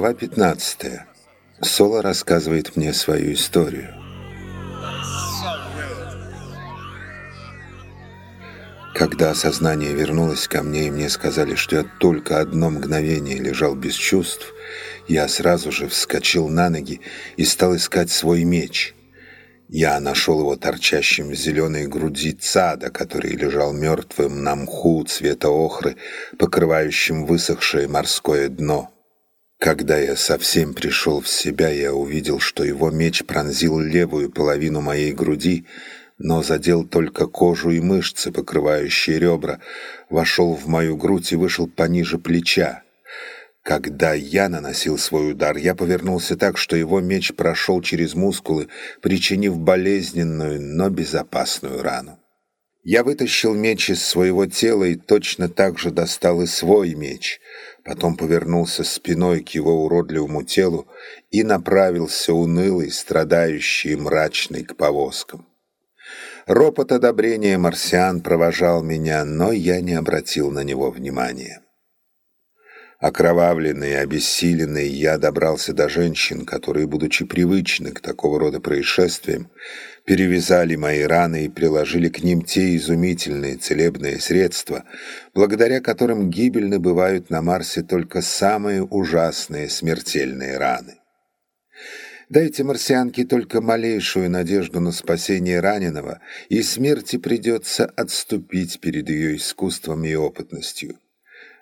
Глава 15. Соло рассказывает мне свою историю. Когда сознание вернулось ко мне, и мне сказали, что я только одно мгновение лежал без чувств, я сразу же вскочил на ноги и стал искать свой меч. Я нашел его торчащим в зеленой груди цада, который лежал мертвым на мху цвета охры, покрывающим высохшее морское дно. Когда я совсем пришел в себя, я увидел, что его меч пронзил левую половину моей груди, но задел только кожу и мышцы, покрывающие ребра, вошел в мою грудь и вышел пониже плеча. Когда я наносил свой удар, я повернулся так, что его меч прошел через мускулы, причинив болезненную, но безопасную рану. Я вытащил меч из своего тела и точно так же достал и свой меч, потом повернулся спиной к его уродливому телу и направился унылый, страдающий и мрачный к повозкам. Ропот одобрения марсиан провожал меня, но я не обратил на него внимания. Окровавленный обессиленный, я добрался до женщин, которые, будучи привычны к такого рода происшествиям, перевязали мои раны и приложили к ним те изумительные целебные средства, благодаря которым гибельны бывают на Марсе только самые ужасные смертельные раны. Дайте марсианке только малейшую надежду на спасение раненого, и смерти придется отступить перед ее искусством и опытностью.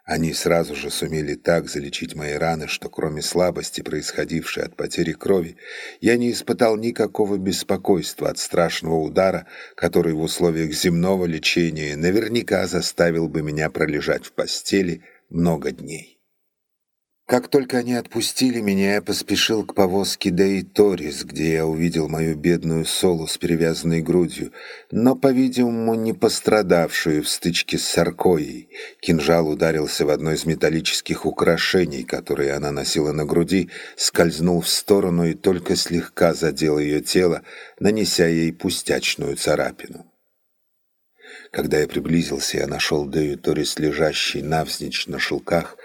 Они сразу же сумели так залечить мои раны, что кроме слабости, происходившей от потери крови, я не испытал никакого беспокойства от страшного удара, который в условиях земного лечения наверняка заставил бы меня пролежать в постели много дней. Как только они отпустили меня, я поспешил к повозке Дей Торис, где я увидел мою бедную Солу с перевязанной грудью, но, по-видимому, не пострадавшую в стычке с Саркоей. Кинжал ударился в одно из металлических украшений, которые она носила на груди, скользнул в сторону и только слегка задел ее тело, нанеся ей пустячную царапину. Когда я приблизился, я нашел Дею Торис лежащей навзничь на шелках,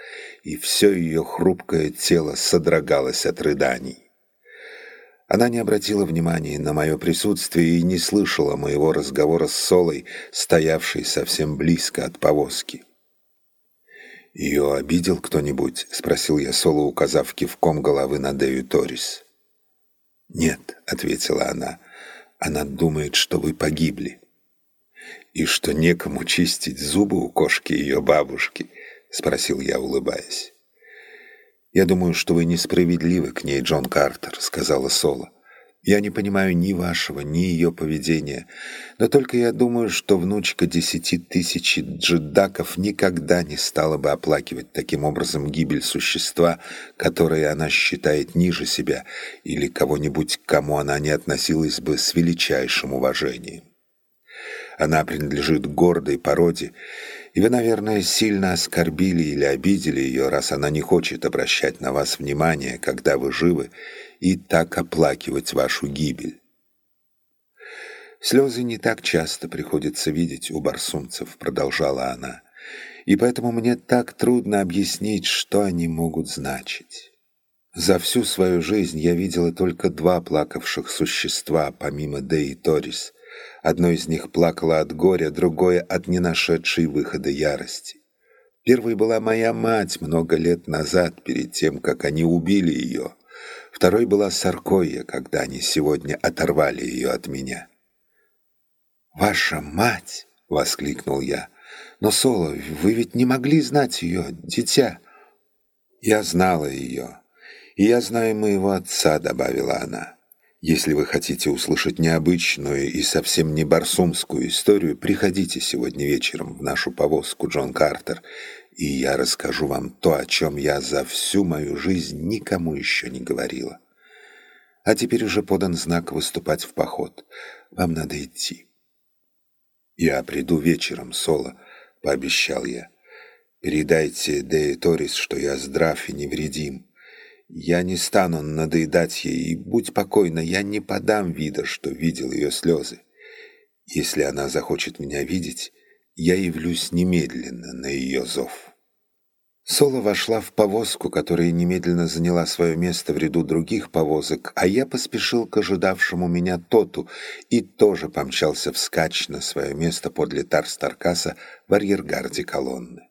и все ее хрупкое тело содрогалось от рыданий. Она не обратила внимания на мое присутствие и не слышала моего разговора с Солой, стоявшей совсем близко от повозки. «Ее обидел кто-нибудь?» — спросил я Соло, указав кивком головы на Дею Торис. «Нет», — ответила она, — «она думает, что вы погибли» и что некому чистить зубы у кошки ее бабушки?» — спросил я, улыбаясь. «Я думаю, что вы несправедливы к ней, Джон Картер», — сказала Соло. «Я не понимаю ни вашего, ни ее поведения, но только я думаю, что внучка десяти тысяч джедаков никогда не стала бы оплакивать таким образом гибель существа, которое она считает ниже себя, или кого-нибудь, к кому она не относилась бы с величайшим уважением. Она принадлежит гордой породе, и вы, наверное, сильно оскорбили или обидели ее, раз она не хочет обращать на вас внимание, когда вы живы, и так оплакивать вашу гибель. Слезы не так часто приходится видеть у барсумцев, продолжала она, и поэтому мне так трудно объяснить, что они могут значить. За всю свою жизнь я видела только два плакавших существа, помимо Деи Торис — Одно из них плакало от горя, другое — от ненашедшей выхода ярости. Первой была моя мать много лет назад, перед тем, как они убили ее. Второй была Саркоя, когда они сегодня оторвали ее от меня. «Ваша мать!» — воскликнул я. «Но, Соло, вы ведь не могли знать ее, дитя!» «Я знала ее, и я знаю моего отца», — добавила она. Если вы хотите услышать необычную и совсем не барсумскую историю, приходите сегодня вечером в нашу повозку Джон Картер, и я расскажу вам то, о чем я за всю мою жизнь никому еще не говорила. А теперь уже подан знак выступать в поход. Вам надо идти. Я приду вечером, Соло, пообещал я. Передайте Деи Торис, что я здрав и невредим. Я не стану надоедать ей, и будь покойна, я не подам вида, что видел ее слезы. Если она захочет меня видеть, я явлюсь немедленно на ее зов». Соло вошла в повозку, которая немедленно заняла свое место в ряду других повозок, а я поспешил к ожидавшему меня Тоту и тоже помчался вскачь на свое место подле Тарстаркаса в арьергарде колонны.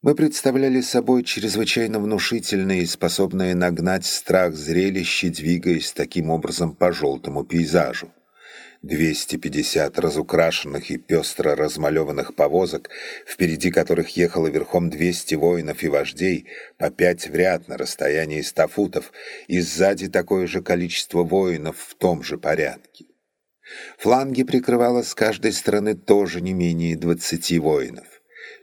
Мы представляли собой чрезвычайно внушительное и способное нагнать страх зрелище, двигаясь таким образом по желтому пейзажу. 250 разукрашенных и пестро размалеванных повозок, впереди которых ехало верхом 200 воинов и вождей, по пять в ряд на расстоянии 100 футов, и сзади такое же количество воинов в том же порядке. Фланги прикрывало с каждой стороны тоже не менее 20 воинов.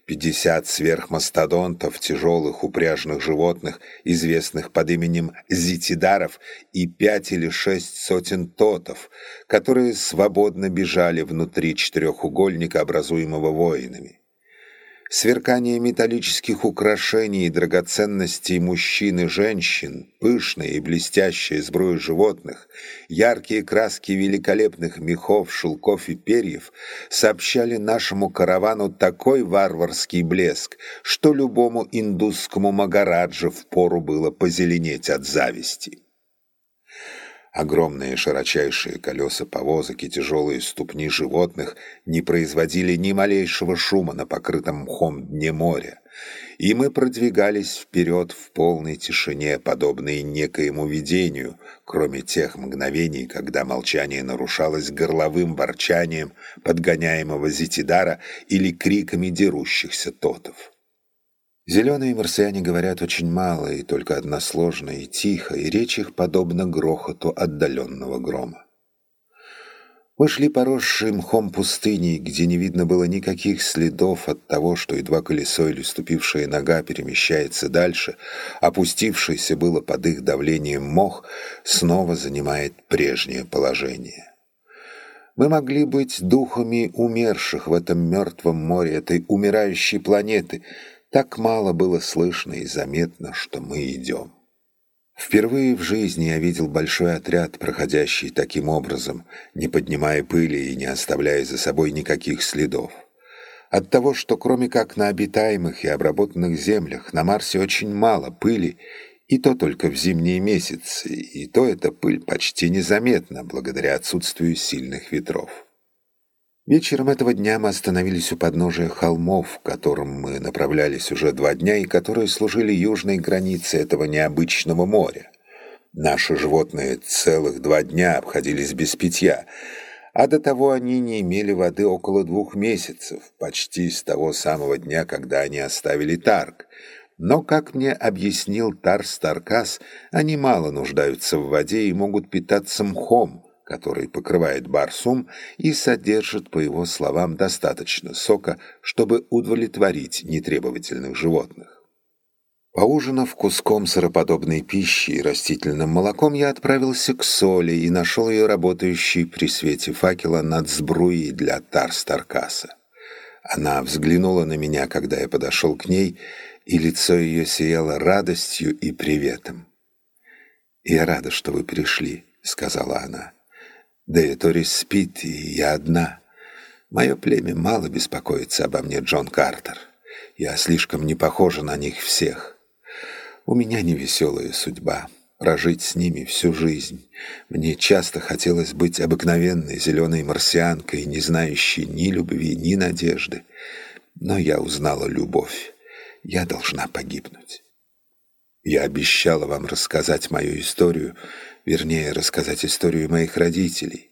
50 сверхмастодонтов, тяжелых упряжных животных, известных под именем зитидаров, и пять или шесть сотен тотов, которые свободно бежали внутри четырехугольника, образуемого воинами. Сверкание металлических украшений и драгоценностей мужчин и женщин, пышная и блестящая сбруя животных, яркие краски великолепных мехов, шелков и перьев сообщали нашему каравану такой варварский блеск, что любому индусскому магараджа впору было позеленеть от зависти. Огромные широчайшие колеса повозок и тяжелые ступни животных не производили ни малейшего шума на покрытом мхом дне моря, и мы продвигались вперед в полной тишине, подобной некоему видению, кроме тех мгновений, когда молчание нарушалось горловым ворчанием подгоняемого зитидара или криками дерущихся тотов. Зеленые марсиане говорят очень мало и только односложно и тихо, и речь их подобна грохоту отдаленного грома. Мы шли поросшей мхом пустыней, где не видно было никаких следов от того, что едва колесо или ступившая нога перемещается дальше, опустившийся было под их давлением мох, снова занимает прежнее положение. Мы могли быть духами умерших в этом мертвом море, этой умирающей планеты — так мало было слышно и заметно, что мы идем. Впервые в жизни я видел большой отряд, проходящий таким образом, не поднимая пыли и не оставляя за собой никаких следов. От того, что кроме как на обитаемых и обработанных землях на Марсе очень мало пыли, и то только в зимние месяцы, и то эта пыль почти незаметна благодаря отсутствию сильных ветров. Вечером этого дня мы остановились у подножия холмов, к которым мы направлялись уже два дня и которые служили южной границей этого необычного моря. Наши животные целых два дня обходились без питья, а до того они не имели воды около двух месяцев, почти с того самого дня, когда они оставили Тарк. Но, как мне объяснил Тарс Таркас, они мало нуждаются в воде и могут питаться мхом, который покрывает барсум и содержит, по его словам, достаточно сока, чтобы удовлетворить нетребовательных животных. Поужинав куском сыроподобной пищи и растительным молоком, я отправился к соли и нашел ее работающей при свете факела над сбруей для Тарстаркаса. Она взглянула на меня, когда я подошел к ней, и лицо ее сияло радостью и приветом. «Я рада, что вы пришли», — сказала она. Да и Торис спит, и я одна. Мое племя мало беспокоится обо мне, Джон Картер. Я слишком не похожа на них всех. У меня невеселая судьба — прожить с ними всю жизнь. Мне часто хотелось быть обыкновенной зеленой марсианкой, не знающей ни любви, ни надежды. Но я узнала любовь. Я должна погибнуть. Я обещала вам рассказать мою историю, вернее, рассказать историю моих родителей.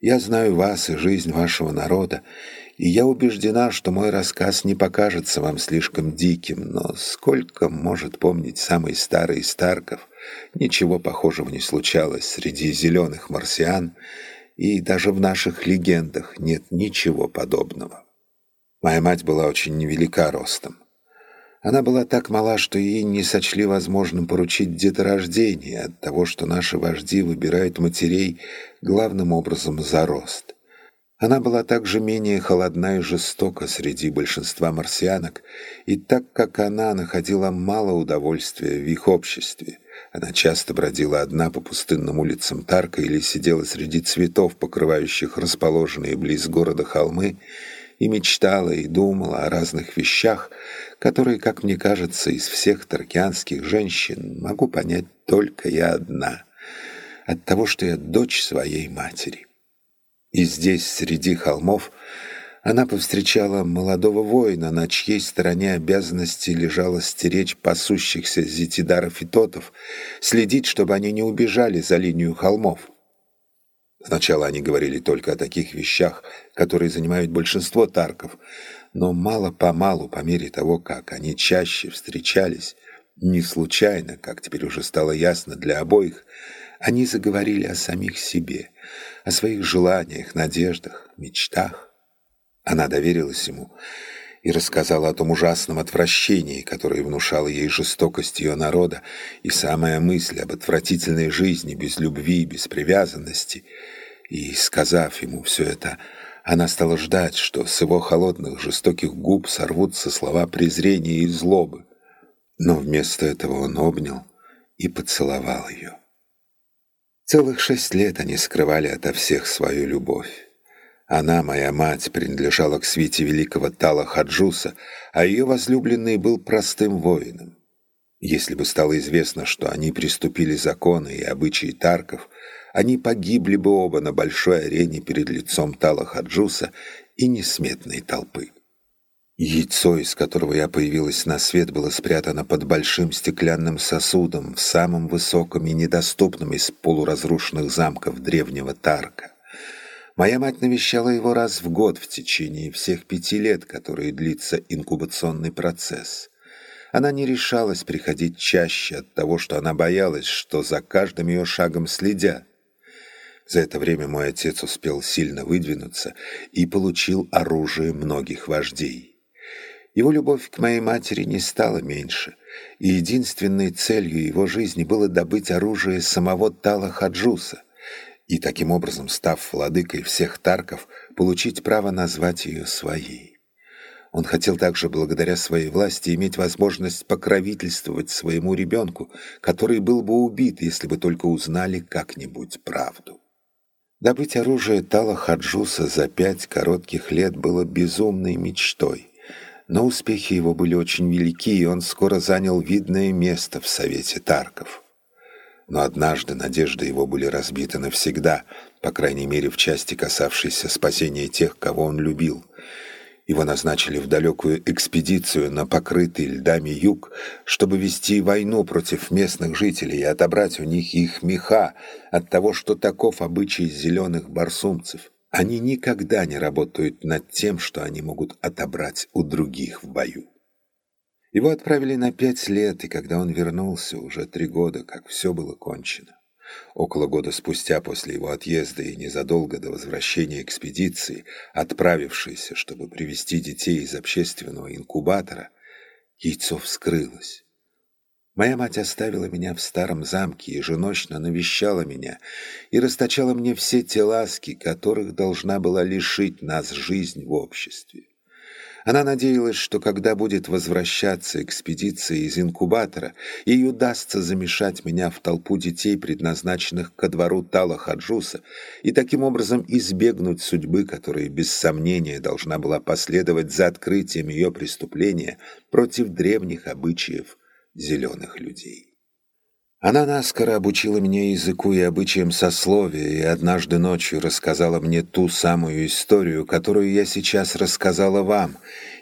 Я знаю вас и жизнь вашего народа, и я убеждена, что мой рассказ не покажется вам слишком диким, но сколько может помнить самый старый из Старков, ничего похожего не случалось среди зеленых марсиан, и даже в наших легендах нет ничего подобного. Моя мать была очень невелика ростом. Она была так мала, что ей не сочли возможным поручить деторождение от того, что наши вожди выбирают матерей главным образом за рост. Она была также менее холодна и жестока среди большинства марсианок, и так как она находила мало удовольствия в их обществе, она часто бродила одна по пустынным улицам Тарка или сидела среди цветов, покрывающих расположенные близ города холмы, и мечтала и думала о разных вещах, которые, как мне кажется, из всех таркианских женщин могу понять только я одна, от того, что я дочь своей матери. И здесь, среди холмов, она повстречала молодого воина, на чьей стороне обязанности лежало стеречь пасущихся зетидаров и тотов, следить, чтобы они не убежали за линию холмов. Сначала они говорили только о таких вещах, которые занимают большинство тарков, но мало-помалу, по мере того, как они чаще встречались, не случайно, как теперь уже стало ясно для обоих, они заговорили о самих себе, о своих желаниях, надеждах, мечтах. Она доверилась ему и рассказала о том ужасном отвращении, которое внушало ей жестокость ее народа, и самая мысль об отвратительной жизни без любви, без привязанности. И, сказав ему все это, она стала ждать, что с его холодных, жестоких губ сорвутся слова презрения и злобы. Но вместо этого он обнял и поцеловал ее. Целых шесть лет они скрывали ото всех свою любовь. Она, моя мать, принадлежала к свите великого Тала Хаджуса, а ее возлюбленный был простым воином. Если бы стало известно, что они приступили законы и обычаи Тарков, они погибли бы оба на большой арене перед лицом Тала Хаджуса и несметной толпы. Яйцо, из которого я появилась на свет, было спрятано под большим стеклянным сосудом в самом высоком и недоступном из полуразрушенных замков древнего Тарка. Моя мать навещала его раз в год в течение всех пяти лет, которые длится инкубационный процесс. Она не решалась приходить чаще от того, что она боялась, что за каждым ее шагом следят. За это время мой отец успел сильно выдвинуться и получил оружие многих вождей. Его любовь к моей матери не стала меньше, и единственной целью его жизни было добыть оружие самого Тала Хаджуса — и таким образом, став владыкой всех тарков, получить право назвать ее своей. Он хотел также, благодаря своей власти, иметь возможность покровительствовать своему ребенку, который был бы убит, если бы только узнали как-нибудь правду. Добыть оружие Тала Хаджуса за пять коротких лет было безумной мечтой, но успехи его были очень велики, и он скоро занял видное место в Совете Тарков. Но однажды надежды его были разбиты навсегда, по крайней мере в части, касавшейся спасения тех, кого он любил. Его назначили в далекую экспедицию на покрытый льдами юг, чтобы вести войну против местных жителей и отобрать у них их меха от того, что таков обычай зеленых барсумцев. Они никогда не работают над тем, что они могут отобрать у других в бою. Его отправили на пять лет, и когда он вернулся, уже три года, как все было кончено. Около года спустя после его отъезда и незадолго до возвращения экспедиции, отправившейся, чтобы привести детей из общественного инкубатора, яйцо вскрылось. Моя мать оставила меня в старом замке, еженочно навещала меня и расточала мне все те ласки, которых должна была лишить нас жизнь в обществе. Она надеялась, что когда будет возвращаться экспедиция из инкубатора, ей удастся замешать меня в толпу детей, предназначенных ко двору Тала Хаджуса, и таким образом избегнуть судьбы, которая без сомнения должна была последовать за открытием ее преступления против древних обычаев зеленых людей. Она наскоро обучила меня языку и обычаям сословия и однажды ночью рассказала мне ту самую историю, которую я сейчас рассказала вам,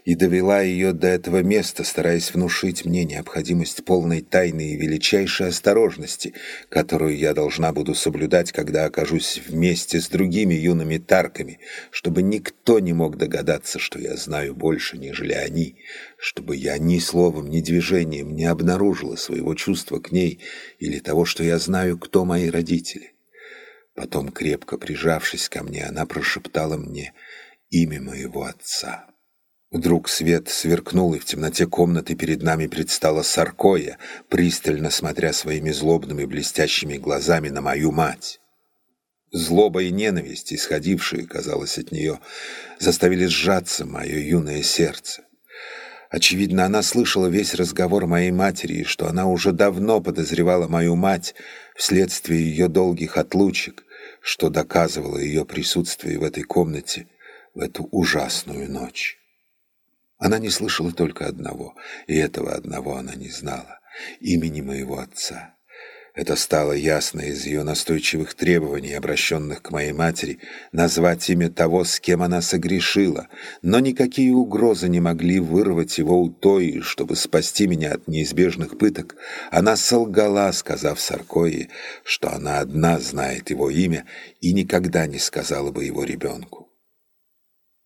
и довела ее до этого места, стараясь внушить мне необходимость полной тайны и величайшей осторожности, которую я должна буду соблюдать, когда окажусь вместе с другими юными тарками, чтобы никто не мог догадаться, что я знаю больше, нежели они, чтобы я ни словом, ни движением не обнаружила своего чувства к ней или того, что я знаю, кто мои родители. Потом, крепко прижавшись ко мне, она прошептала мне имя моего отца. Вдруг свет сверкнул, и в темноте комнаты перед нами предстала Саркоя, пристально смотря своими злобными блестящими глазами на мою мать. Злоба и ненависть, исходившие, казалось, от нее, заставили сжаться мое юное сердце. Очевидно, она слышала весь разговор моей матери, и что она уже давно подозревала мою мать вследствие ее долгих отлучек, что доказывало ее присутствие в этой комнате в эту ужасную ночь. Она не слышала только одного, и этого одного она не знала — имени моего отца. Это стало ясно из ее настойчивых требований, обращенных к моей матери, назвать имя того, с кем она согрешила, но никакие угрозы не могли вырвать его у той, чтобы спасти меня от неизбежных пыток. Она солгала, сказав Саркои, что она одна знает его имя и никогда не сказала бы его ребенку.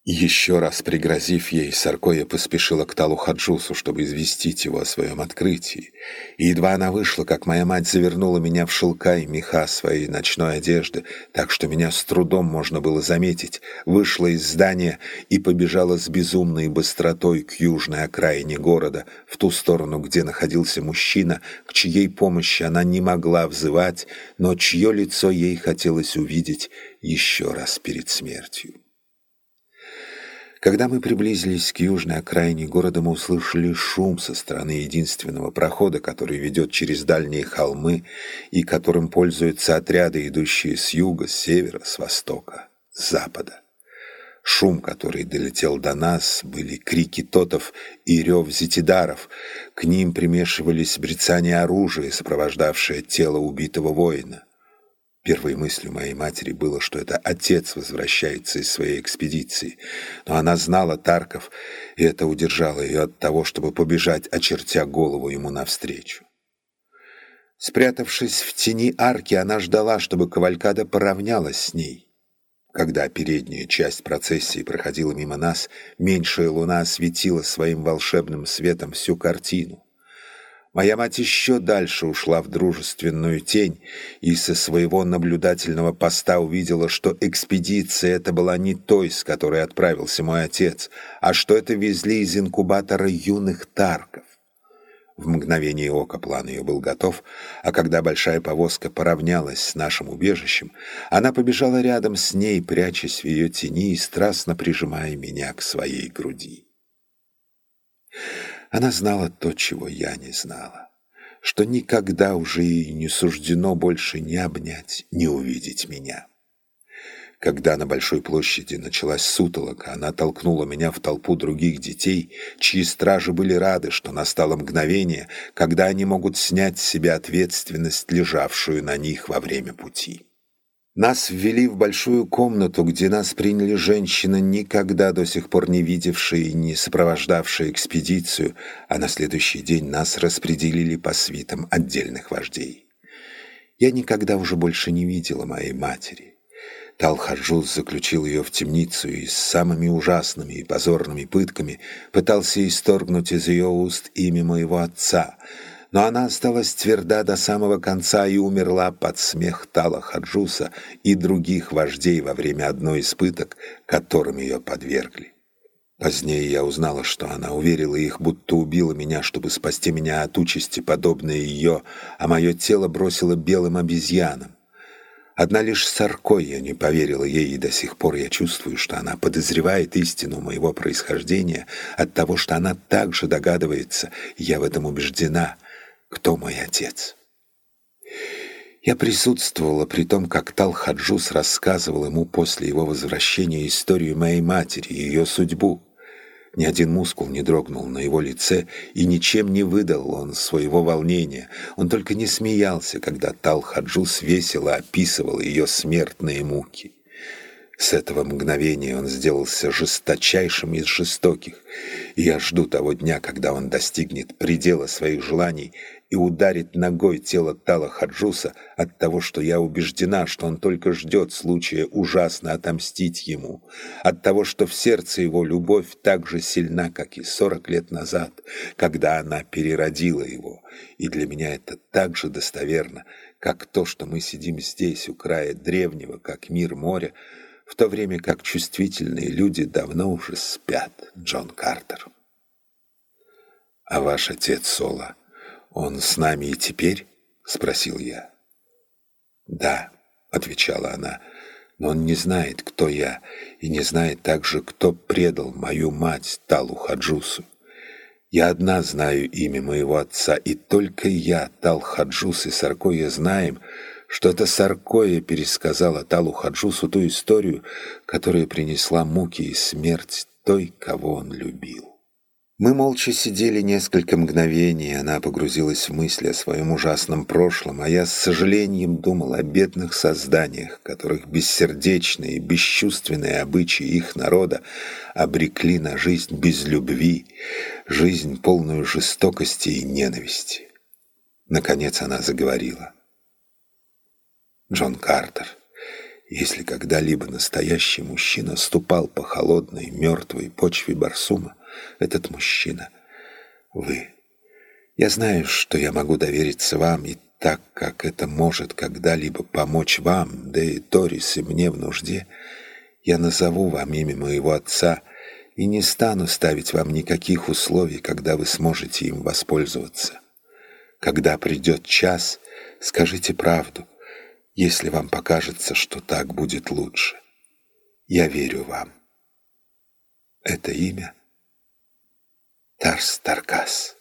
Еще раз пригрозив ей, Саркоя поспешила к Талу Хаджусу, чтобы известить его о своем открытии. И едва она вышла, как моя мать завернула меня в шелка и меха своей ночной одежды, так что меня с трудом можно было заметить, вышла из здания и побежала с безумной быстротой к южной окраине города, в ту сторону, где находился мужчина, к чьей помощи она не могла взывать, но чье лицо ей хотелось увидеть еще раз перед смертью. Когда мы приблизились к южной окраине города, мы услышали шум со стороны единственного прохода, который ведет через дальние холмы и которым пользуются отряды, идущие с юга, с севера, с востока, с запада. Шум, который долетел до нас, были крики тотов и рев зетидаров. К ним примешивались брецания оружия, сопровождавшее тело убитого воина. Первой мыслью моей матери было, что это отец возвращается из своей экспедиции. Но она знала Тарков, и это удержало ее от того, чтобы побежать, очертя голову ему навстречу. Спрятавшись в тени арки, она ждала, чтобы кавалькада поравнялась с ней. Когда передняя часть процессии проходила мимо нас, меньшая луна осветила своим волшебным светом всю картину. Моя мать еще дальше ушла в дружественную тень и со своего наблюдательного поста увидела, что экспедиция эта была не той, с которой отправился мой отец, а что это везли из инкубатора юных тарков. В мгновение ока план ее был готов, а когда большая повозка поравнялась с нашим убежищем, она побежала рядом с ней, прячась в ее тени и страстно прижимая меня к своей груди. Она знала то, чего я не знала, что никогда уже ей не суждено больше ни обнять, ни увидеть меня. Когда на Большой площади началась сутолока, она толкнула меня в толпу других детей, чьи стражи были рады, что настало мгновение, когда они могут снять с себя ответственность, лежавшую на них во время пути. Нас ввели в большую комнату, где нас приняли женщины, никогда до сих пор не видевшие и не сопровождавшие экспедицию, а на следующий день нас распределили по свитам отдельных вождей. Я никогда уже больше не видела моей матери. Талхаджуз заключил ее в темницу и с самыми ужасными и позорными пытками пытался исторгнуть из ее уст имя моего отца — но она осталась тверда до самого конца и умерла под смех Тала Хаджуса и других вождей во время одной из пыток, которым ее подвергли. Позднее я узнала, что она уверила их, будто убила меня, чтобы спасти меня от участи, подобной ее, а мое тело бросило белым обезьянам. Одна лишь Саркой я не поверила ей, и до сих пор я чувствую, что она подозревает истину моего происхождения от того, что она также догадывается, я в этом убеждена, кто мой отец. Я присутствовала при том, как Талхаджус рассказывал ему после его возвращения историю моей матери и ее судьбу. Ни один мускул не дрогнул на его лице, и ничем не выдал он своего волнения. Он только не смеялся, когда Талхаджус весело описывал ее смертные муки. С этого мгновения он сделался жесточайшим из жестоких, и я жду того дня, когда он достигнет предела своих желаний и ударит ногой тело Тала Хаджуса от того, что я убеждена, что он только ждет случая ужасно отомстить ему, от того, что в сердце его любовь так же сильна, как и сорок лет назад, когда она переродила его, и для меня это так же достоверно, как то, что мы сидим здесь, у края древнего, как мир моря, в то время как чувствительные люди давно уже спят, Джон Картер. А ваш отец Соло, он с нами и теперь? Спросил я. Да, отвечала она, но он не знает, кто я, и не знает также, кто предал мою мать Талу Хаджусу. Я одна знаю имя моего отца, и только я, Тал Хаджус и Саркоя знаем, Что-то Саркоя пересказал Аталу Хаджусу ту историю, которая принесла муки и смерть той, кого он любил. Мы молча сидели несколько мгновений, она погрузилась в мысли о своем ужасном прошлом, а я с сожалением думал о бедных созданиях, которых бессердечные бесчувственные обычаи их народа обрекли на жизнь без любви, жизнь полную жестокости и ненависти. Наконец она заговорила. Джон Картер, если когда-либо настоящий мужчина ступал по холодной, мертвой почве Барсума, этот мужчина. Вы. Я знаю, что я могу довериться вам, и так как это может когда-либо помочь вам, да и Торис и мне в нужде, я назову вам имя моего отца и не стану ставить вам никаких условий, когда вы сможете им воспользоваться. Когда придет час, скажите правду, если вам покажется, что так будет лучше. Я верю вам. Это имя — Тарс Таркас.